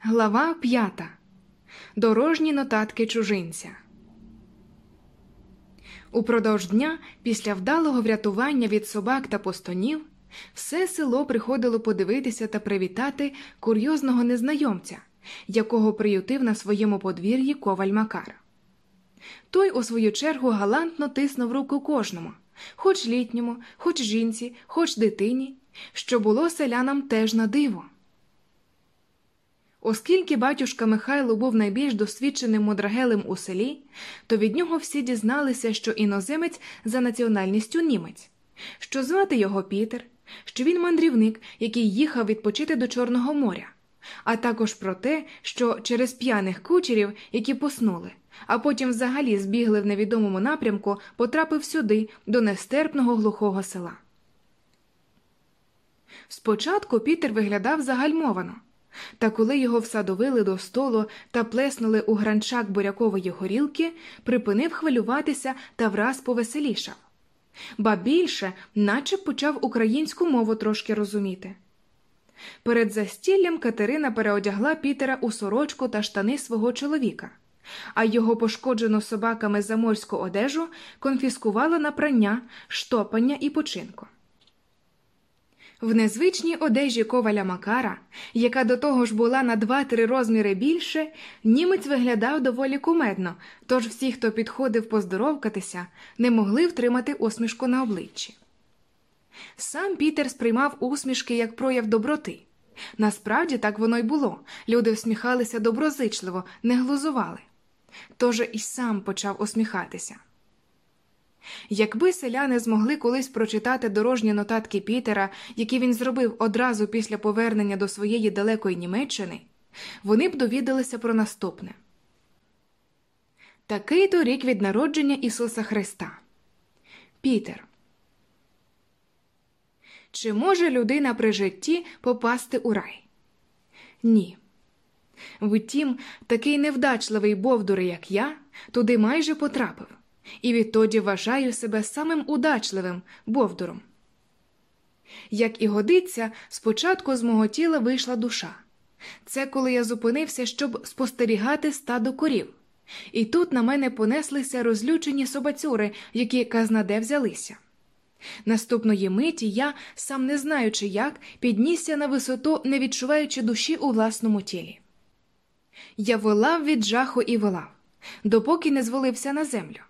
Глава п'ята. Дорожні нотатки чужинця. Упродовж дня, після вдалого врятування від собак та постонів, все село приходило подивитися та привітати курйозного незнайомця, якого приютив на своєму подвір'ї коваль Макар. Той, у свою чергу, галантно тиснув руку кожному, хоч літньому, хоч жінці, хоч дитині, що було селянам теж на диво. Оскільки батюшка Михайло був найбільш досвідченим мудрагелем у селі, то від нього всі дізналися, що іноземець за національністю німець, що звати його Пітер, що він мандрівник, який їхав відпочити до Чорного моря, а також про те, що через п'яних кучерів, які поснули, а потім взагалі збігли в невідомому напрямку, потрапив сюди, до нестерпного глухого села. Спочатку Пітер виглядав загальмовано. Та коли його всадовили до столу та плеснули у гранчак бурякової горілки, припинив хвилюватися та враз повеселішав. Ба більше, наче почав українську мову трошки розуміти. Перед застіллям Катерина переодягла Пітера у сорочку та штани свого чоловіка, а його пошкоджену собаками заморську одежу конфіскувала на прання, штопання і починку. В незвичній одежі коваля Макара, яка до того ж була на два-три розміри більше, німець виглядав доволі кумедно, тож всі, хто підходив поздоровкатися, не могли втримати усмішку на обличчі. Сам Пітер сприймав усмішки як прояв доброти. Насправді так воно й було люди всміхалися доброзичливо, не глузували. Тож і сам почав усміхатися. Якби селяни змогли колись прочитати дорожні нотатки Пітера, які він зробив одразу після повернення до своєї далекої Німеччини, вони б довідалися про наступне такий то рік від народження Ісуса Христа. Пітер. Чи може людина при житті попасти у рай? Ні. Втім, такий невдачливий бовдур, як я, туди майже потрапив і відтоді вважаю себе самим удачливим бовдуром. Як і годиться, спочатку з мого тіла вийшла душа. Це коли я зупинився, щоб спостерігати стадо корів, і тут на мене понеслися розлючені собацюри, які казнаде взялися. Наступної миті я, сам не знаючи як, піднісся на висоту, не відчуваючи душі у власному тілі. Я волав від жаху і волав, допоки не звалився на землю.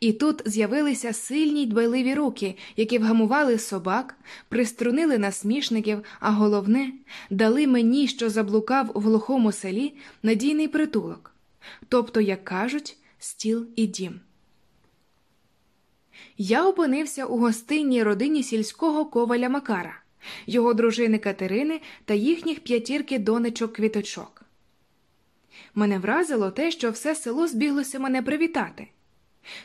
І тут з'явилися сильні дбайливі руки, які вгамували собак, приструнили насмішників, а головне, дали мені, що заблукав в глухому селі, надійний притулок, тобто, як кажуть, стіл і дім. Я опинився у гостинній родині сільського коваля Макара, його дружини Катерини та їхніх п'ятірки донечок квіточок. Мене вразило те, що все село збіглося мене привітати.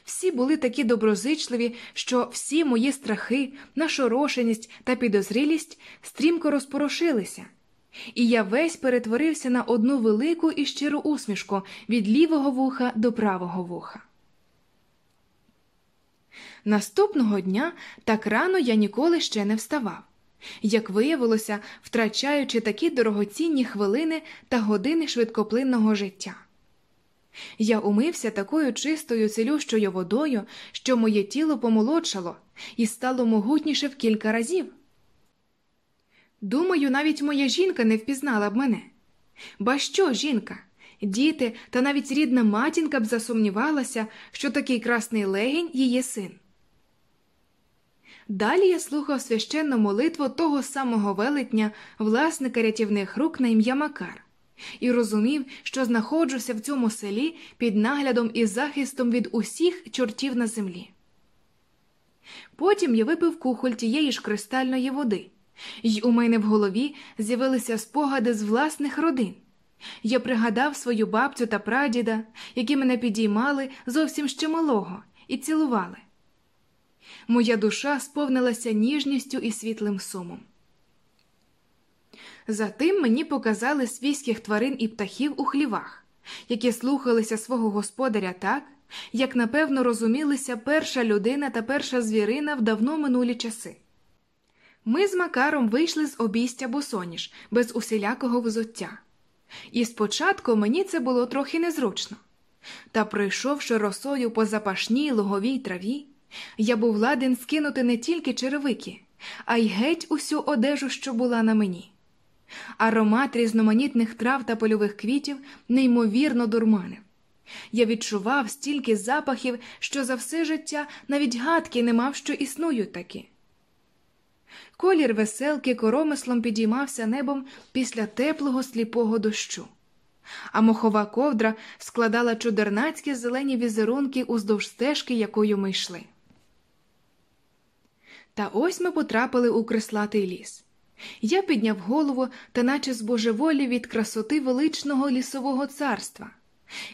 Всі були такі доброзичливі, що всі мої страхи, нашорошеність та підозрілість стрімко розпорошилися, і я весь перетворився на одну велику і щиру усмішку від лівого вуха до правого вуха. Наступного дня так рано я ніколи ще не вставав, як виявилося, втрачаючи такі дорогоцінні хвилини та години швидкоплинного життя. Я умився такою чистою цілющою водою, що моє тіло помолодшало і стало могутніше в кілька разів. Думаю, навіть моя жінка не впізнала б мене. Ба що жінка? Діти та навіть рідна матінка б засумнівалася, що такий красний легень її син. Далі я слухав священну молитву того самого велетня, власника рятівних рук на ім'я Макар і розумів, що знаходжуся в цьому селі під наглядом і захистом від усіх чортів на землі. Потім я випив кухоль тієї ж кристальної води, й у мене в голові з'явилися спогади з власних родин. Я пригадав свою бабцю та прадіда, які мене підіймали зовсім ще малого, і цілували. Моя душа сповнилася ніжністю і світлим сумом. Затим мені показали свійських тварин і птахів у хлівах, які слухалися свого господаря так, як напевно розумілися перша людина та перша звірина в давно минулі часи. Ми з Макаром вийшли з обійстя босоніж, без усілякого взуття. і спочатку мені це було трохи незручно. Та, пройшовши росою по запашній луговій траві, я був ладен скинути не тільки черевики, а й геть усю одежу, що була на мені. Аромат різноманітних трав та польових квітів неймовірно дурманив. Я відчував стільки запахів, що за все життя навіть гадки не мав, що існують такі. Колір веселки коромислом підіймався небом після теплого сліпого дощу, а мохова ковдра складала чудернацькі зелені візерунки уздовж стежки, якою ми йшли. Та ось ми потрапили у крислатий ліс. Я підняв голову та наче з божеволі від красоти величного лісового царства.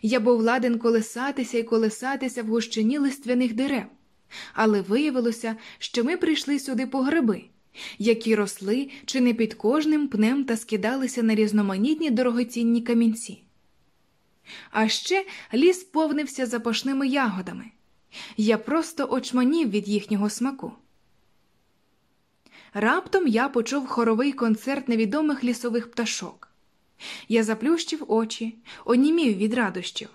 Я був ладен колесатися і колесатися в гущині листвяних дерев, але виявилося, що ми прийшли сюди по гриби, які росли чи не під кожним пнем та скидалися на різноманітні дорогоцінні камінці. А ще ліс повнився запашними ягодами. Я просто очманів від їхнього смаку. Раптом я почув хоровий концерт невідомих лісових пташок. Я заплющив очі, онімів від радощів.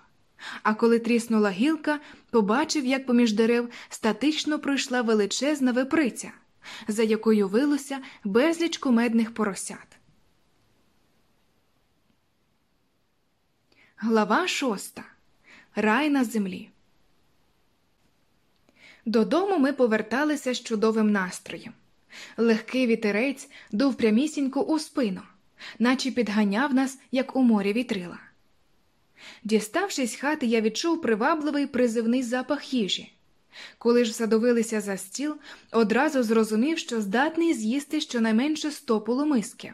А коли тріснула гілка, побачив, як поміж дерев статично пройшла величезна виприця, за якою вилося безліч кумедних поросят. Глава шоста. Рай на землі. Додому ми поверталися з чудовим настроєм. Легкий вітерець дув прямісінько у спину, наче підганяв нас, як у морі вітрила. Діставшись хати, я відчув привабливий призивний запах їжі. Коли ж задовилися за стіл, одразу зрозумів, що здатний з'їсти щонайменше сто полумиски.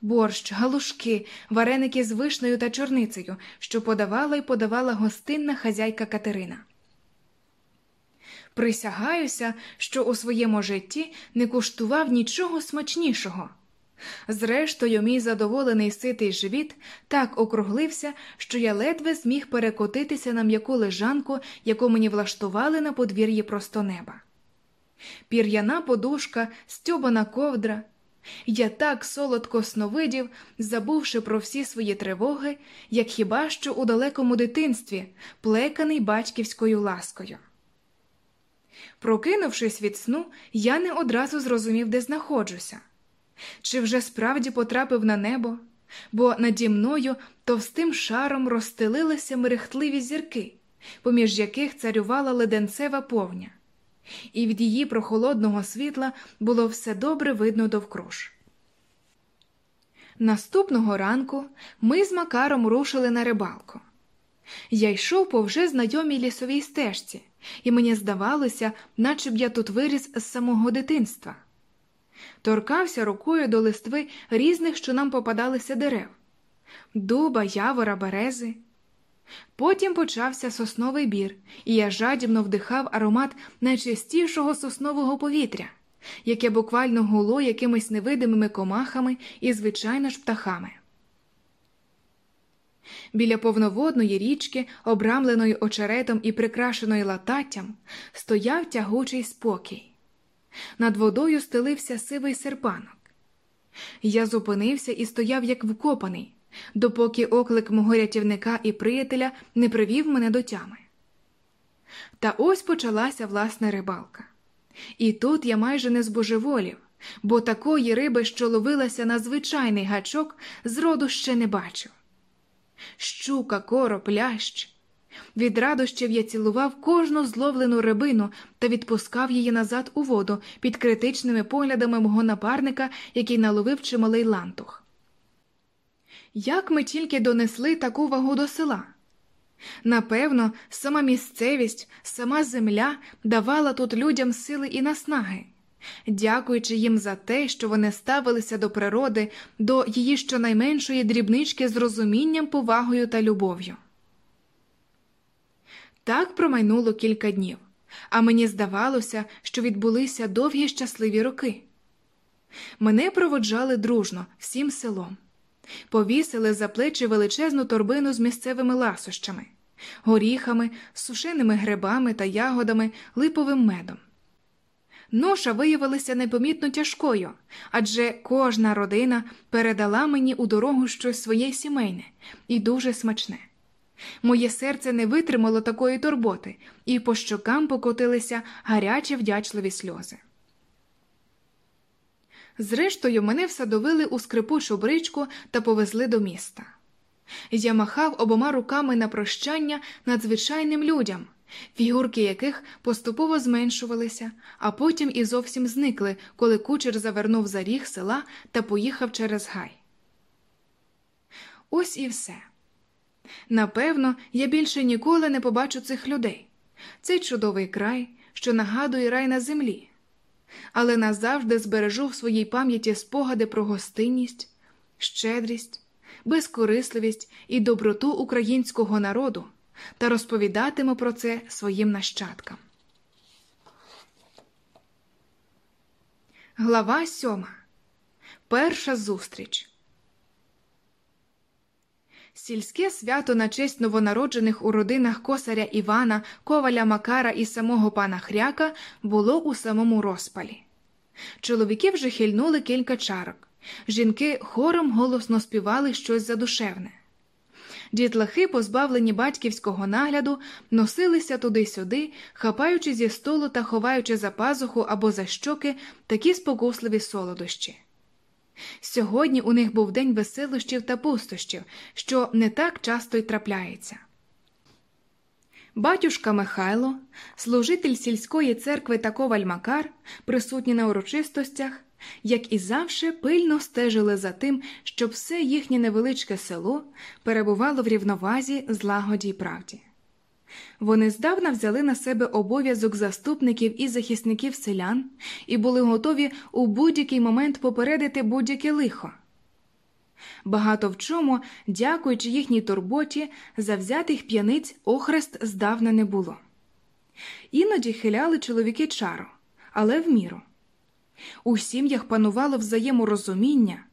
Борщ, галушки, вареники з вишнею та чорницею, що подавала й подавала гостинна хазяйка Катерина. Присягаюся, що у своєму житті не куштував нічого смачнішого. Зрештою, мій задоволений ситий живіт так округлився, що я ледве зміг перекотитися на м'яку лежанку, яку мені влаштували на подвір'ї просто неба. Пір'яна подушка, стьобана ковдра. Я так солодко сновидів, забувши про всі свої тривоги, як хіба що у далекому дитинстві, плеканий батьківською ласкою. Прокинувшись від сну, я не одразу зрозумів, де знаходжуся. Чи вже справді потрапив на небо, бо наді мною товстим шаром розстелилися мерехтливі зірки, поміж яких царювала леденцева повня, і від її прохолодного світла було все добре видно довкруж. Наступного ранку ми з Макаром рушили на рибалку. Я йшов по вже знайомій лісовій стежці, і мені здавалося, наче б я тут виріс з самого дитинства. Торкався рукою до листви різних, що нам попадалися дерев дуба, явора, берези. Потім почався сосновий бір, і я жадібно вдихав аромат найчистішого соснового повітря, яке буквально гуло якимись невидимими комахами і, звичайно ж, птахами. Біля повноводної річки, обрамленої очеретом і прикрашеної лататтям, стояв тягучий спокій. Над водою стелився сивий серпанок. Я зупинився і стояв як вкопаний, допоки оклик мого рятівника і приятеля не привів мене до тями. Та ось почалася власна рибалка. І тут я майже не збожеволів, бо такої риби, що ловилася на звичайний гачок, зроду ще не бачив щука, короб, лящ. Від радощів я цілував кожну зловлену рибину та відпускав її назад у воду під критичними поглядами мого напарника, який наловив чималий лантух. Як ми тільки донесли таку вагу до села? Напевно, сама місцевість, сама земля давала тут людям сили і наснаги дякуючи їм за те, що вони ставилися до природи, до її щонайменшої дрібнички з розумінням, повагою та любов'ю. Так промайнуло кілька днів, а мені здавалося, що відбулися довгі щасливі роки. Мене проводжали дружно всім селом, повісили за плечі величезну торбину з місцевими ласощами, горіхами, сушеними грибами та ягодами, липовим медом. Ноша виявилася непомітно тяжкою, адже кожна родина передала мені у дорогу щось своє сімейне і дуже смачне. Моє серце не витримало такої турботи, і по щокам покотилися гарячі вдячливі сльози. Зрештою, мене всадовили у скрипучу бричку та повезли до міста. Я махав обома руками на прощання надзвичайним людям, фігурки яких поступово зменшувалися, а потім і зовсім зникли, коли кучер завернув за ріг села та поїхав через гай. Ось і все. Напевно, я більше ніколи не побачу цих людей. Цей чудовий край, що нагадує рай на землі. Але назавжди збережу в своїй пам'яті спогади про гостинність, щедрість, безкорисливість і доброту українського народу та розповідатиму про це своїм нащадкам. Глава сьома. Перша зустріч. Сільське свято на честь новонароджених у родинах косаря Івана, коваля Макара і самого пана Хряка було у самому розпалі. Чоловіки вже хильнули кілька чарок. Жінки хором голосно співали щось задушевне. Дітлахи, позбавлені батьківського нагляду, носилися туди-сюди, хапаючи зі столу та ховаючи за пазуху або за щоки такі спокусливі солодощі. Сьогодні у них був день веселощів та пустощів, що не так часто й трапляється. Батюшка Михайло, служитель сільської церкви та коваль Макар, присутні на урочистостях, як і завше, пильно стежили за тим, щоб все їхнє невеличке село перебувало в рівновазі, злагоді й правді. Вони здавна взяли на себе обов'язок заступників і захисників селян і були готові у будь-який момент попередити будь-яке лихо. Багато в чому, дякуючи їхній турботі, завзятих п'яниць охрест здавна не було. Іноді хиляли чоловіки чару, але в міру. У сім'ях панувало взаєморозуміння,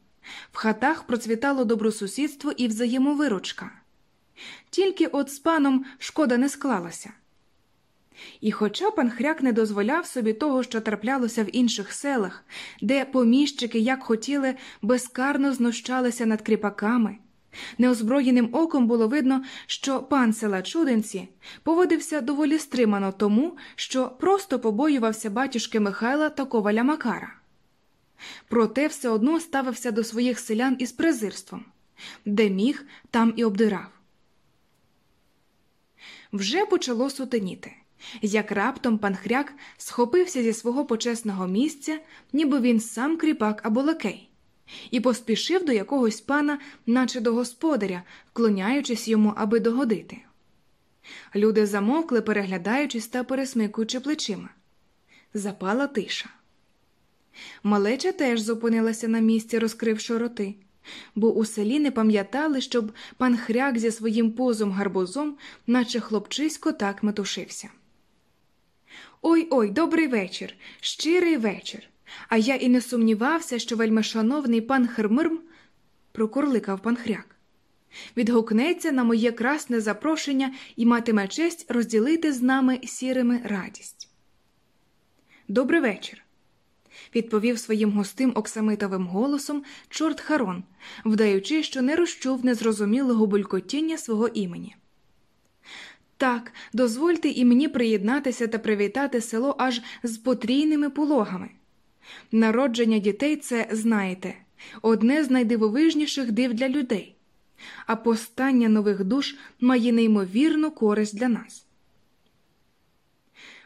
в хатах процвітало добросусідство і взаємовиручка. Тільки от з паном шкода не склалася. І хоча пан хряк не дозволяв собі того, що траплялося в інших селах, де поміщики, як хотіли, безкарно знущалися над кріпаками, неозброєним оком було видно, що пан села Чуденці поводився доволі стримано тому, що просто побоювався батюшки Михайла та коваля Макара. Проте все одно ставився до своїх селян із презирством де міг, там і обдирав. Вже почало сутеніти, як раптом пан хряк схопився зі свого почесного місця, ніби він сам кріпак або лакей, і поспішив до якогось пана, наче до господаря, вклоняючись йому, аби догодити. Люди замовкли, переглядаючись та пересмикуючи плечима. Запала тиша. Малеча теж зупинилася на місці, розкривши роти бо у селі не пам'ятали, щоб пан хряк зі своїм позом гарбузом, наче хлопчисько, так метушився. Ой ой, добрий вечір, щирий вечір. А я і не сумнівався, що вельмишановний пан Хермирм, прокурликав пан хряк, відгукнеться на моє красне запрошення і матиме честь розділити з нами сірими радість. Добрий вечір відповів своїм густим оксамитовим голосом чорт Харон, вдаючи, що не розчув незрозумілого булькотіння свого імені. Так, дозвольте і мені приєднатися та привітати село аж з потрійними пологами. Народження дітей це, знаєте, одне з найдивовижніших див для людей, а постання нових душ має неймовірну користь для нас.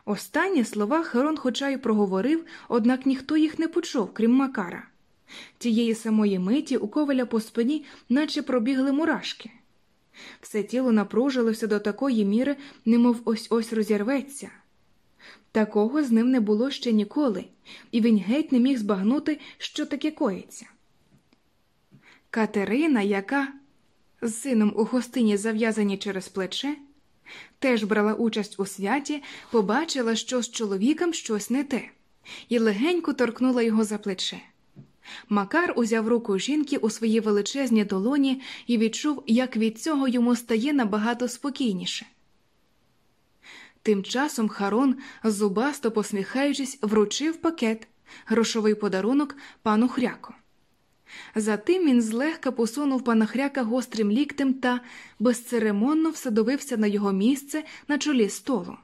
Останні слова Херон хоча й проговорив, однак ніхто їх не почув, крім Макара. Тієї самої миті у коваля по спині, наче пробігли мурашки. Все тіло напружилося до такої міри, немов ось ось розірветься. Такого з ним не було ще ніколи, і він геть не міг збагнути, що таке коїться. Катерина, яка з сином у гостині зав'язані через плече, теж брала участь у святі, побачила, що з чоловіком щось не те, і легенько торкнула його за плече. Макар узяв руку жінки у свої величезні долоні і відчув, як від цього йому стає набагато спокійніше. Тим часом Харон, зубасто посміхаючись, вручив пакет, грошовий подарунок пану Хряко. Затим він злегка посунув пана Хряка гострим ліктем та безцеремонно всадовився на його місце на чолі столу.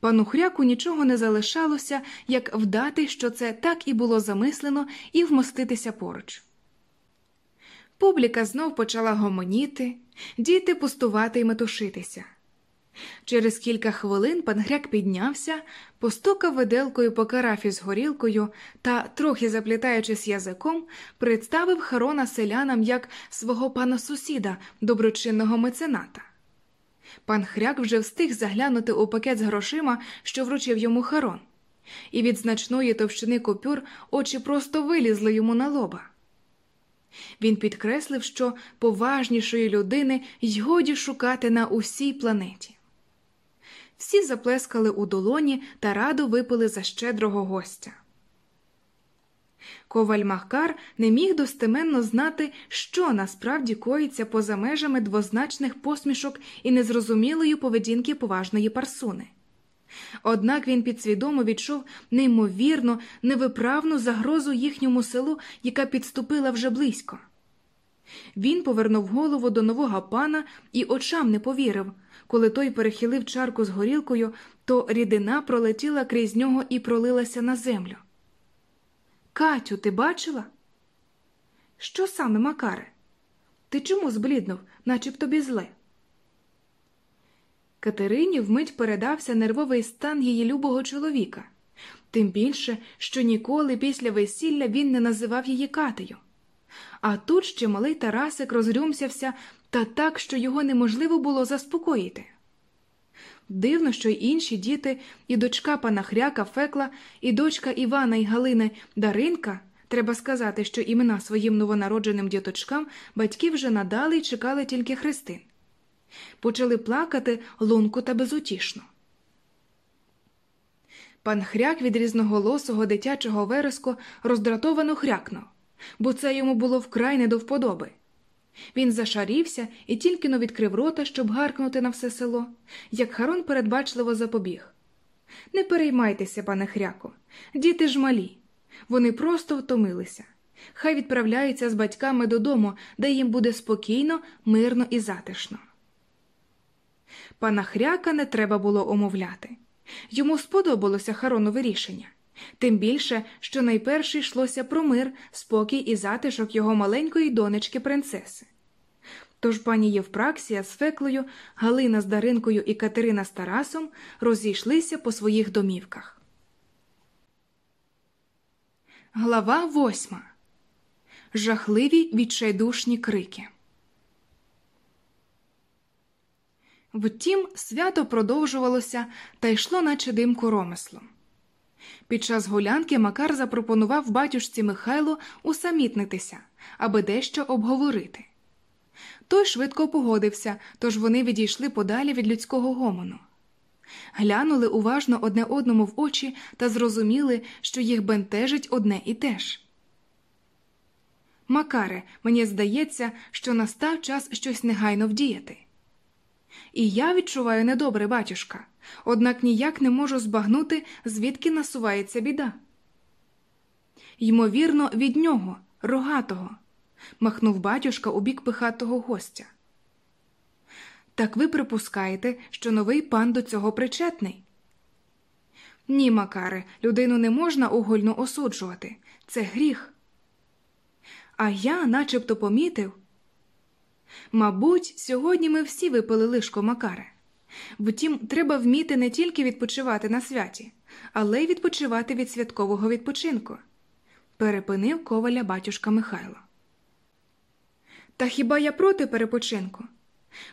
Пану Хряку нічого не залишалося, як вдати, що це так і було замислено, і вмоститися поруч. Публіка знов почала гомоніти, діти пустувати й метушитися. Через кілька хвилин пан Гряк піднявся, постукав виделкою по карафі з горілкою та, трохи заплітаючись язиком, представив Харона селянам як свого пана сусіда, доброчинного мецената. Пан Хряк вже встиг заглянути у пакет з грошима, що вручив йому Харон, і від значної товщини купюр очі просто вилізли йому на лоба. Він підкреслив, що поважнішої людини й годі шукати на усій планеті. Всі заплескали у долоні та радо випили за щедрого гостя. Коваль Махкар не міг достеменно знати, що насправді коїться поза межами двозначних посмішок і незрозумілої поведінки поважної парсуни. Однак він підсвідомо відчув неймовірно невиправну загрозу їхньому селу, яка підступила вже близько. Він повернув голову до нового пана і очам не повірив. Коли той перехилив чарку з горілкою, то рідина пролетіла крізь нього і пролилася на землю. Катю, ти бачила? Що саме, Макаре? Ти чому збліднув, наче б тобі зле? Катерині вмить передався нервовий стан її любого чоловіка, тим більше, що ніколи після весілля він не називав її Катею. А тут ще малий Тарасик розрюмсявся та так, що його неможливо було заспокоїти. Дивно, що й інші діти, і дочка пана Хряка Фекла, і дочка Івана і Галини Даринка. Треба сказати, що імена своїм новонародженим діточкам батьки вже надали й чекали тільки хрестин. Почали плакати лунку та безутішно. Пан хряк від різноголосого дитячого вереску роздратовано хрякнув, бо це йому було вкрай не до вподоби. Він зашарівся і тільки но відкрив рота, щоб гаркнути на все село, як Харон передбачливо запобіг. Не переймайтеся, пане хряко, діти ж малі. Вони просто втомилися. Хай відправляються з батьками додому, де їм буде спокійно, мирно і затишно. Пана хряка не треба було омовляти. Йому сподобалося Харонове рішення, тим більше, що найперше йшлося про мир, спокій і затишок його маленької донечки принцеси. Тож пані Євпраксія з Феклою, Галина з Даринкою і Катерина з Тарасом розійшлися по своїх домівках. Глава восьма. Жахливі відчайдушні крики. Втім, свято продовжувалося та йшло, наче дим коромислом. Під час гулянки Макар запропонував батюшці Михайлу усамітнитися, аби дещо обговорити. Той швидко погодився, тож вони відійшли подалі від людського гомону. Глянули уважно одне одному в очі та зрозуміли, що їх бентежить одне і те ж. Макаре, мені здається, що настав час щось негайно вдіяти. І я відчуваю недобре, батюшка, однак ніяк не можу збагнути, звідки насувається біда. Ймовірно, від нього, рогатого, махнув батюшка у бік пихатого гостя. Так ви припускаєте, що новий пан до цього причетний? Ні, Макаре, людину не можна огульно осуджувати. Це гріх. А я начебто помітив. Мабуть, сьогодні ми всі випили лишко Макаре. Втім, треба вміти не тільки відпочивати на святі, але й відпочивати від святкового відпочинку, перепинив коваля батюшка Михайло. Та хіба я проти перепочинку?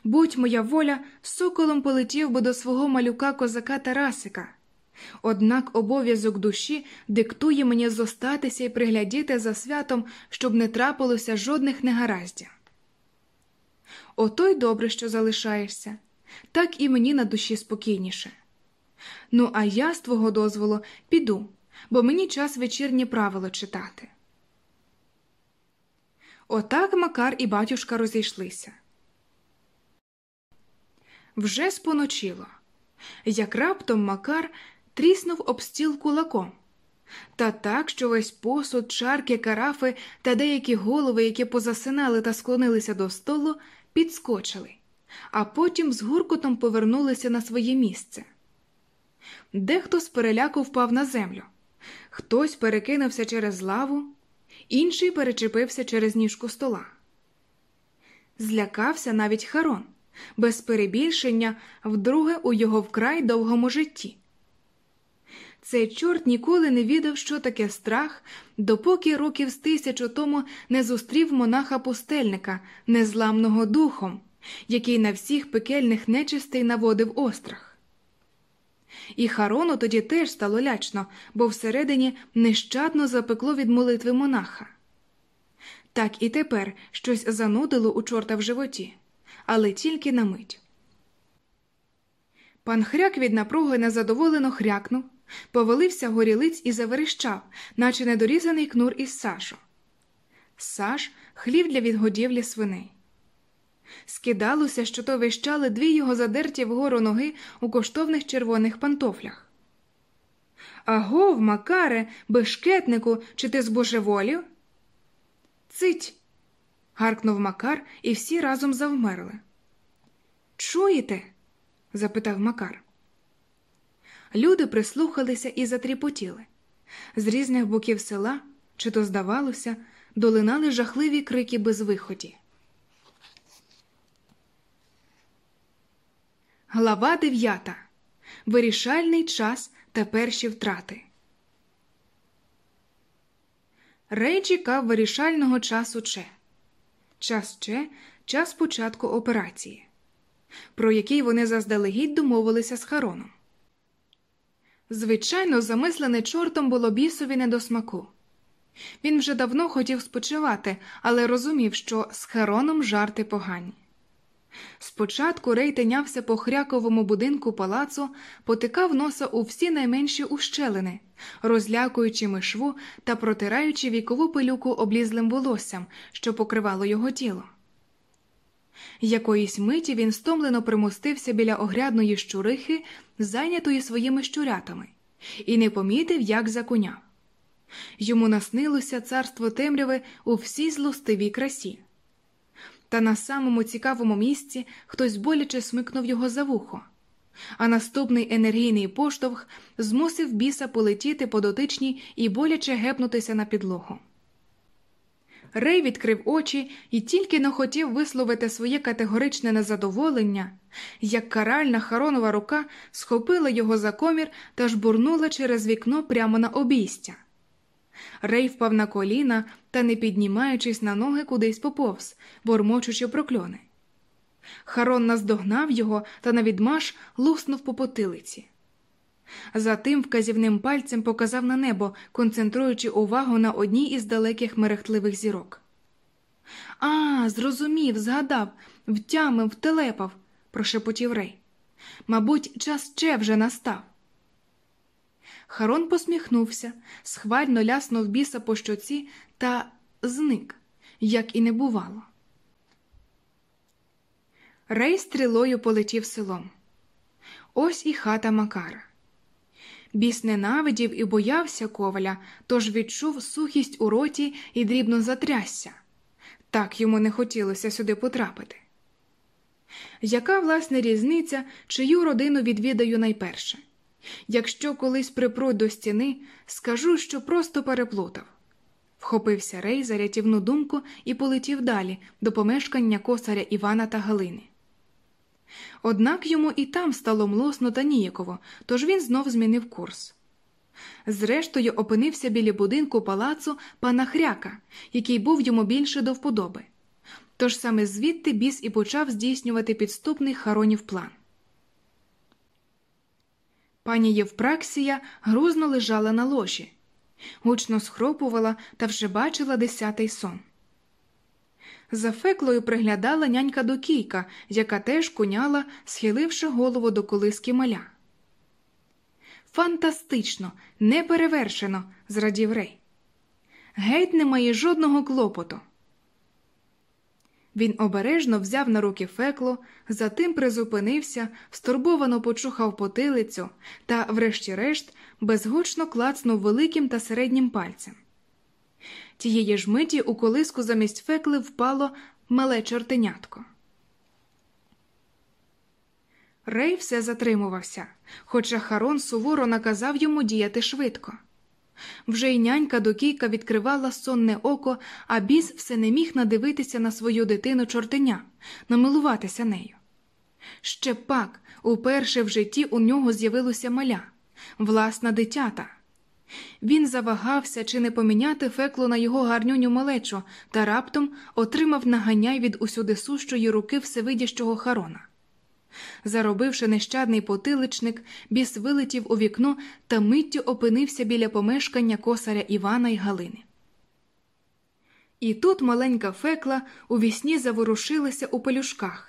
Будь моя воля, соколом полетів би до свого малюка козака Тарасика. Однак обов'язок душі диктує мені зостатися і приглядіти за святом, щоб не трапилося жодних негараздів. Ото й добре, що залишаєшся, так і мені на душі спокійніше. Ну, а я, з твого дозволу, піду, бо мені час вечірнє правило читати. Отак Макар і батюшка розійшлися. Вже споночило. як раптом Макар тріснув об стіл кулаком. Та так, що весь посуд, чарки, карафи та деякі голови, які позасинали та склонилися до столу, підскочили, а потім з гуркотом повернулися на своє місце. Дехто з переляку впав на землю, хтось перекинувся через лаву, інший перечепився через ніжку стола. Злякався навіть Харон, без перебільшення, вдруге у його вкрай довгому житті. Цей чорт ніколи не відав, що таке страх, допоки років з тисячу тому не зустрів монаха пустельника, незламного духом, який на всіх пекельних нечистей наводив острах. І Харону тоді теж стало лячно, бо всередині нещадно запекло від молитви монаха. Так і тепер щось занудило у чорта в животі, але тільки на мить. Пан хряк від напруги незадоволено хрякнув, повалився горілиць і заверещав, наче недорізаний кнур із Сашу. Саш хлів для відгодівлі свиней. Скидалося, що то вищали дві його задерті вгору ноги у коштовних червоних пантофлях. Агов, Макаре, бешкетнику, чи ти збожеволів? Цить. гаркнув Макар, і всі разом завмерли. Чуєте? запитав Макар. Люди прислухалися і затріпотіли. З різних боків села, чи то здавалося, долинали жахливі крики безвиході. Глава дев'ята. Вирішальний час та перші втрати. Рей чекав вирішального часу Че. Час Че час початку операції, про який вони заздалегідь домовилися з Хароном. Звичайно, замислене чортом було бісові не до смаку. Він вже давно хотів спочивати, але розумів, що з Хароном жарти погані. Спочатку Рей тинявся по хряковому будинку палацу, потикав носа у всі найменші ущелини, розлякуючи мишву та протираючи вікову пилюку облізлим волоссям, що покривало його тіло. Якоїсь миті він стомлено примостився біля огрядної щурихи, зайнятої своїми щурятами, і не помітив, як закуняв. Йому наснилося царство темряви у всій злостивій красі. Та на самому цікавому місці хтось боляче смикнув його за вухо, а наступний енергійний поштовх змусив біса полетіти по дотичній і боляче гепнутися на підлогу. Рей відкрив очі і тільки не хотів висловити своє категоричне незадоволення, як каральна харонова рука схопила його за комір та жбурнула через вікно прямо на обійстя. Рей впав на коліна та, не піднімаючись на ноги, кудись поповз, бормочучи прокльони. Харон наздогнав його та навідмаш луснув по потилиці. Затим вказівним пальцем показав на небо, концентруючи увагу на одній із далеких мерехтливих зірок. А, зрозумів, згадав, втямив, втелепав, прошепотів Рей. Мабуть, час ще вже настав. Харон посміхнувся, схвально ляснув біса по щоці та зник, як і не бувало. Рей стрілою полетів селом. Ось і хата Макара. Біс ненавидів і боявся коваля, тож відчув сухість у роті і дрібно затрясся. Так йому не хотілося сюди потрапити. Яка власне різниця, чию родину відвідаю найперше? Якщо колись припруть до стіни, скажу, що просто переплутав. Вхопився Рей за рятівну думку і полетів далі до помешкання косаря Івана та Галини. Однак йому і там стало млосно та ніяково, тож він знов змінив курс. Зрештою, опинився біля будинку палацу пана Хряка, який був йому більше до вподоби. Тож саме звідти біс і почав здійснювати підступний харонів план. Пані Євпраксія грузно лежала на ложі, гучно схропувала та вже бачила десятий сон. За феклою приглядала нянька докійка, яка теж куняла, схиливши голову до колиски маля. Фантастично, неперевершено, зрадів Рей. Геть немає жодного клопоту. Він обережно взяв на руки фекло, затим призупинився, стурбовано почухав потилицю та, врешті-решт, безгучно клацнув великим та середнім пальцем. Тієї ж миті у колиску замість фекли впало мале чортенятко. Рей все затримувався, хоча Харон суворо наказав йому діяти швидко. Вже й нянька докійка відкривала сонне око, а біс все не міг надивитися на свою дитину чортеня, намилуватися нею. Ще пак, уперше в житті у нього з'явилося маля, власна дитята. Він завагався чи не поміняти фекло на його гарнюню малечу та раптом отримав наганяй від усюди сущої руки всевидящого Харона. Заробивши нещадний потиличник, біс вилетів у вікно та миттю опинився біля помешкання косаря Івана й Галини. І тут маленька фекла у вісні заворушилася у пелюшках.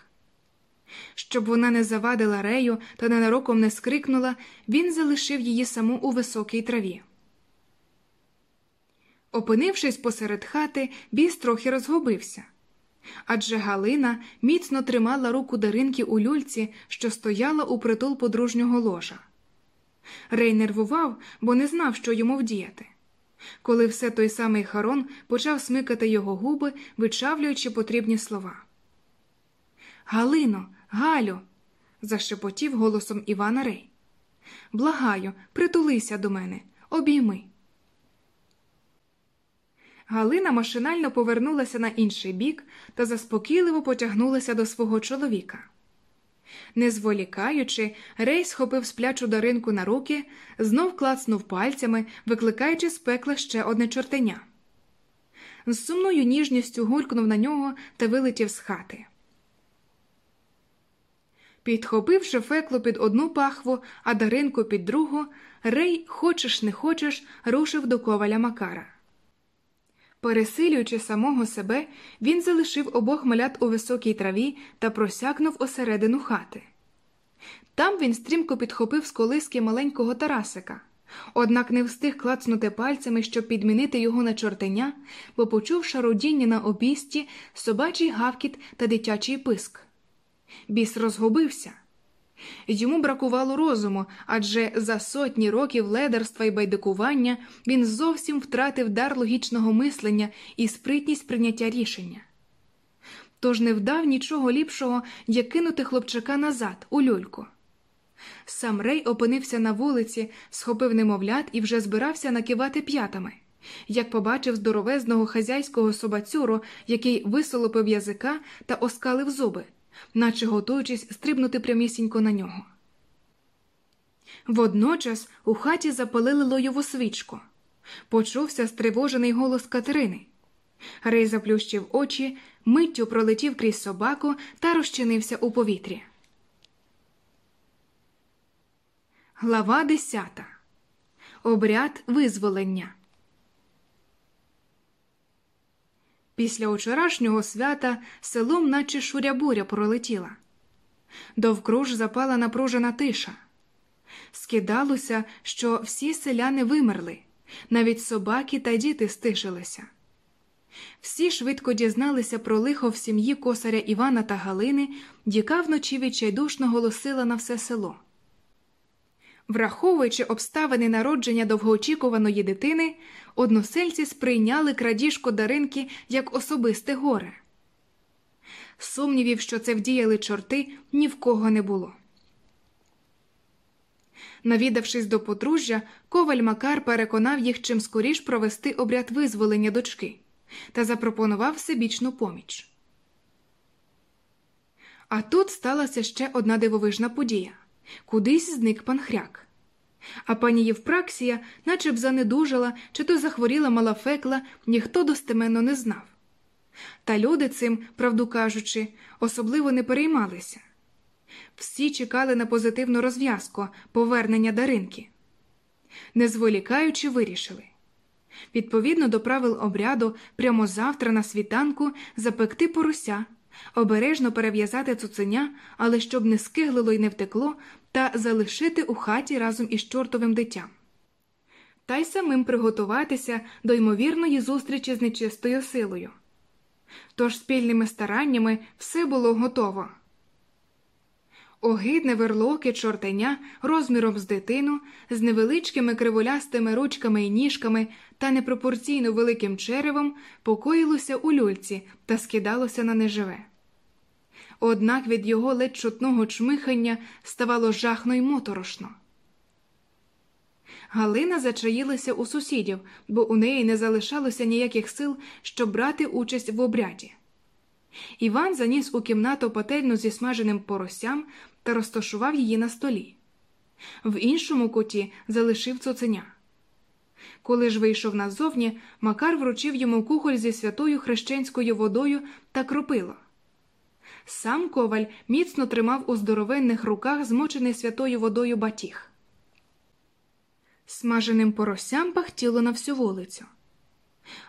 Щоб вона не завадила рею та ненароком не скрикнула, він залишив її саму у високій траві. Опинившись посеред хати, біс трохи розгубився. Адже Галина міцно тримала руку Даринки у люльці, що стояла у притул подружнього ложа. Рей нервував, бо не знав, що йому вдіяти. Коли все той самий Харон почав смикати його губи, вичавлюючи потрібні слова. Галино, Галю, зашепотів голосом Івана Рей. Благаю, притулися до мене, обійми. Галина машинально повернулася на інший бік та заспокійливо потягнулася до свого чоловіка. Не зволікаючи, Рей схопив сплячу даринку на руки, знов клацнув пальцями, викликаючи з пекла ще одне чортеня. З сумною ніжністю гулькнув на нього та вилетів з хати. Підхопивши фекло під одну пахву, а даринку під другу, Рей, хочеш не хочеш, рушив до коваля Макара. Пересилюючи самого себе, він залишив обох малят у високій траві та просякнув осередину хати. Там він стрімко підхопив з колиски маленького Тарасика, однак не встиг клацнути пальцями, щоб підмінити його на чортеня, бо почув шародіння на обісті, собачий гавкіт та дитячий писк. Біс розгубився. Йому бракувало розуму, адже за сотні років ледерства і байдикування він зовсім втратив дар логічного мислення і спритність прийняття рішення. Тож не вдав нічого ліпшого, як кинути хлопчака назад, у люльку. Сам Рей опинився на вулиці, схопив немовлят і вже збирався накивати п'ятами, як побачив здоровезного хазяйського собацюру, який висолопив язика та оскалив зуби наче готуючись стрибнути прямісінько на нього. Водночас у хаті запалили лойову свічку. Почувся стривожений голос Катерини. Рей заплющив очі, миттю пролетів крізь собаку та розчинився у повітрі. Глава десята. Обряд визволення. Після вчорашнього свята селом, наче шуря-буря, пролетіла. Довкруж запала напружена тиша. Скидалося, що всі селяни вимерли, навіть собаки та діти стишилися. Всі швидко дізналися про лихо в сім'ї косаря Івана та Галини, яка вночі відчайдушно голосила на все село. Враховуючи обставини народження довгоочікуваної дитини, односельці сприйняли крадіжку даринки як особисте горе. Сумнівів, що це вдіяли чорти, ні в кого не було. Навідавшись до подружжя, коваль Макар переконав їх чим скоріш провести обряд визволення дочки та запропонував всебічну поміч. А тут сталася ще одна дивовижна подія кудись зник пан хряк. А пані Євпраксія, наче б занедужала чи то захворіла мала фекла, ніхто достеменно не знав. Та люди цим, правду кажучи, особливо не переймалися. Всі чекали на позитивну розв'язку повернення даринки. Не зволікаючи, вирішили. Відповідно до правил обряду, прямо завтра на світанку запекти порося, обережно перев'язати цуценя, але щоб не скиглило й не втекло, та залишити у хаті разом із чортовим дитям, та й самим приготуватися до ймовірної зустрічі з нечистою силою. тож спільними стараннями все було готово. Огидне верлоке чортеня розміром з дитину, з невеличкими криволястими ручками і ніжками та непропорційно великим черевом покоїлося у люльці та скидалося на неживе. Однак від його ледь чутного чмихання ставало жахно й моторошно. Галина зачаїлася у сусідів, бо у неї не залишалося ніяких сил, щоб брати участь в обряді. Іван заніс у кімнату пательну зі смаженим поросям та розташував її на столі. В іншому куті залишив цуценя. Коли ж вийшов назовні, Макар вручив йому кухоль зі святою хрещенською водою та кропило. Сам коваль міцно тримав у здоровенних руках змочений святою водою батіг. Смаженим поросям пахтіло на всю вулицю.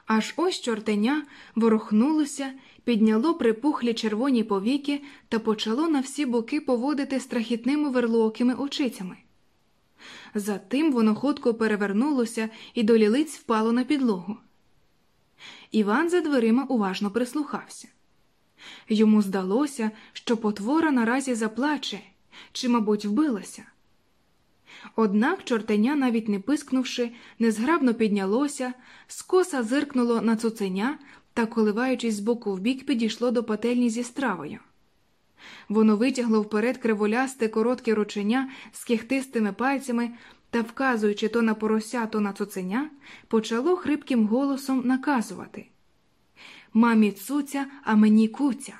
Аж ось чортеня ворухнулося, підняло припухлі червоні повіки та почало на всі боки поводити страхітними верлоокими очицями. Затим воно хутко перевернулося і до лілиць впало на підлогу. Іван за дверима уважно прислухався. Йому здалося, що потвора наразі заплаче чи, мабуть, вбилася. Однак чортеня, навіть не пискнувши, незграбно піднялося, скоса зиркнуло на цуценя та, коливаючись з боку в бік, підійшло до пательні зі стравою. Воно витягло вперед криволясте коротке рученя з кіхтистими пальцями та, вказуючи то на порося, то на цуценя, почало хрипким голосом наказувати Мамі цуця, а мені куця.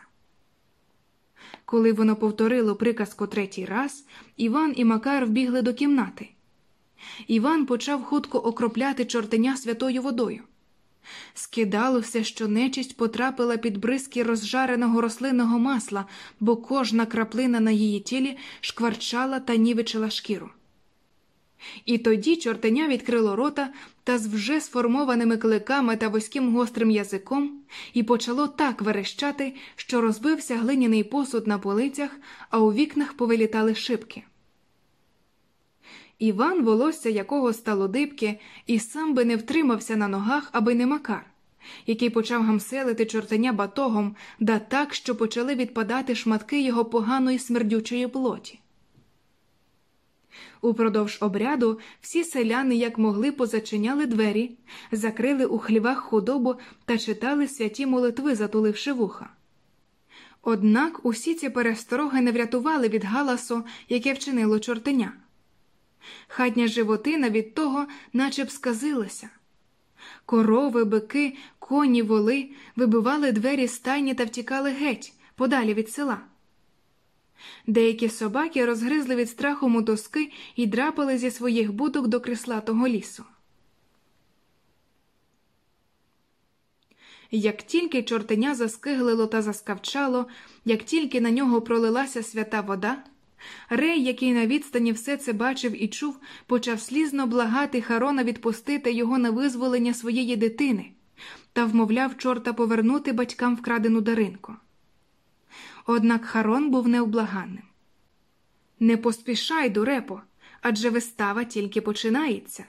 Коли воно повторило приказку третій раз, Іван і Макар вбігли до кімнати. Іван почав хутко окропляти чортеня святою водою. Скидалося, що нечисть потрапила під бризки розжареного рослинного масла, бо кожна краплина на її тілі шкварчала та нівичила шкіру. І тоді чортеня відкрило рота та з вже сформованими кликами та вузьким гострим язиком і почало так верещати, що розбився глиняний посуд на полицях, а у вікнах повилітали шибки. Іван, волосся якого стало дибки, і сам би не втримався на ногах, аби не макар, який почав гамселити чортеня батогом, да так, що почали відпадати шматки його поганої смердючої плоті. Упродовж обряду всі селяни, як могли, позачиняли двері, закрили у хлівах худобу та читали святі молитви, затуливши вуха. Однак усі ці перестороги не врятували від галасу, яке вчинило чортеня. Хатня животина від того наче б сказилася. Корови, бики, коні, воли вибивали двері стайні та втікали геть, подалі від села. Деякі собаки розгризли від страху мотузки і драпали зі своїх будок до крислатого лісу. Як тільки чортеня заскиглило та заскавчало, як тільки на нього пролилася свята вода, Рей, який на відстані все це бачив і чув, почав слізно благати Харона відпустити його на визволення своєї дитини та вмовляв чорта повернути батькам вкрадену даринку. Однак Харон був невблаганним. Не поспішай, дурепо, адже вистава тільки починається.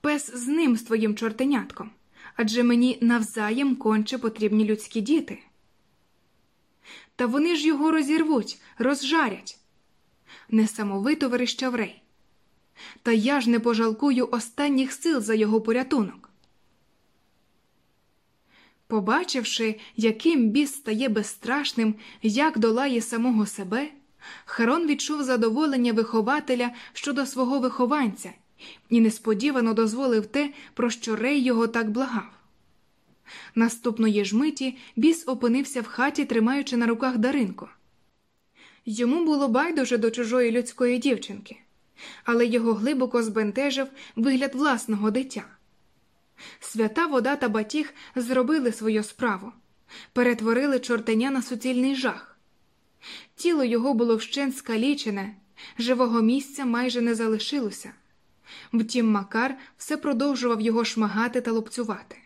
Пес з ним, з твоїм чортенятком, адже мені навзаєм конче потрібні людські діти. Та вони ж його розірвуть, розжарять. Несамовито верещав Рей. Та я ж не пожалкую останніх сил за його порятунок. Побачивши, яким біс стає безстрашним, як долає самого себе, Харон відчув задоволення вихователя щодо свого вихованця і несподівано дозволив те, про що Рей його так благав. Наступної ж миті біс опинився в хаті, тримаючи на руках Даринку. Йому було байдуже до чужої людської дівчинки, але його глибоко збентежив вигляд власного дитя. Свята вода та батіг зробили свою справу, перетворили чортеня на суцільний жах. Тіло його було вщент скалічене, живого місця майже не залишилося. Втім, Макар все продовжував його шмагати та лупцювати.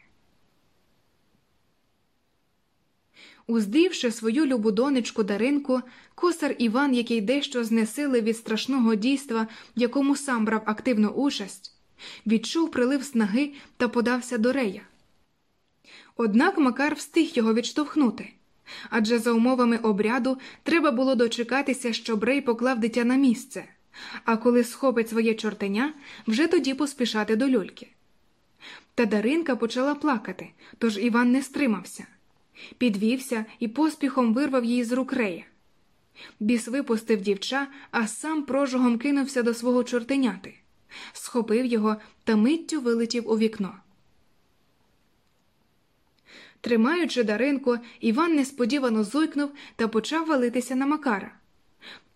Уздивши свою любу донечку Даринку, косар Іван, який дещо знесили від страшного дійства, в якому сам брав активну участь, відчув прилив снаги та подався до рея. Однак Макар встиг його відштовхнути. Адже за умовами обряду треба було дочекатися, щоб Рей поклав дитя на місце, а коли схопить своє чортеня, вже тоді поспішати до люльки. Та Даринка почала плакати, тож Іван не стримався. Підвівся і поспіхом вирвав її з рук Рея. Біс випустив дівча, а сам прожогом кинувся до свого чортеняти, схопив його та миттю вилетів у вікно. Тримаючи Даринку, Іван несподівано зойкнув та почав валитися на Макара.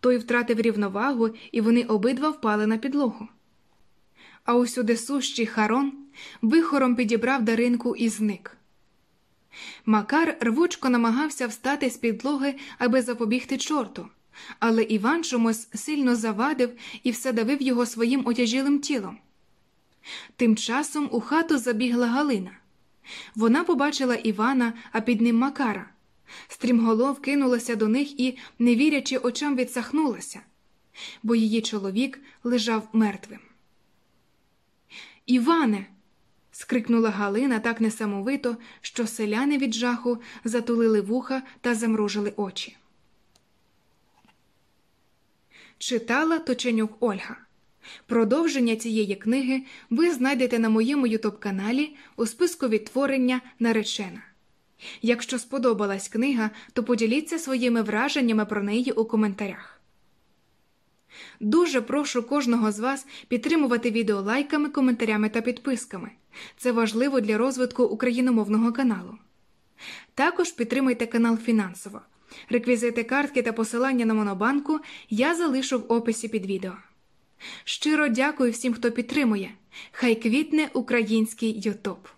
Той втратив рівновагу, і вони обидва впали на підлогу. А усюди сущий Харон вихором підібрав Даринку і зник. Макар рвучко намагався встати з підлоги, аби запобігти чорту, але Іван чомусь сильно завадив і все давив його своїм отяжілим тілом. Тим часом у хату забігла Галина. Вона побачила Івана, а під ним Макара. Стрімголов кинулася до них і, не вірячи очам, відсахнулася, бо її чоловік лежав мертвим. Іване. скрикнула Галина так несамовито, що селяни від жаху затулили вуха та замружили очі. Читала Точенюк Ольга. Продовження цієї книги ви знайдете на моєму ютуб каналі у списку відтворення наречена. Якщо сподобалась книга, то поділіться своїми враженнями про неї у коментарях. Дуже прошу кожного з вас підтримувати відео лайками, коментарями та підписками. Це важливо для розвитку україномовного каналу. Також підтримайте канал фінансово. Реквізити картки та посилання на Монобанку я залишу в описі під відео. Щиро дякую всім, хто підтримує. Хай квітне український Ютуб.